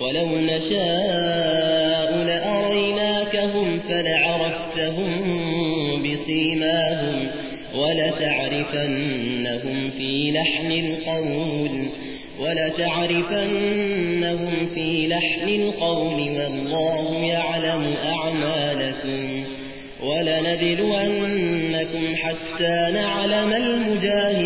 ولو نشاء لأريناكهم فلعرفتهم بصيماهم ولتعرفنهم في لحن القول ولتعرفنهم في لحن القول والله يعلم أعمالكم ولنبلونكم حتى نعلم المجاهدين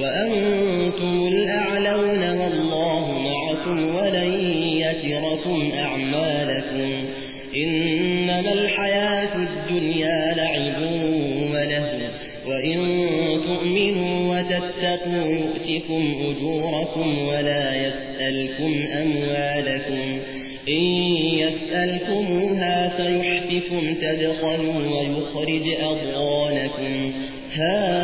وأنتم الأعلون والله معكم ولن يتركم أعمالكم إنما الحياة الدنيا لعب وله وإن تؤمنوا وتتقوا يؤتكم أجوركم ولا يسألكم أموالكم إن يسألكموها فيحفكم تدخلوا ويخرج أضغانكم ها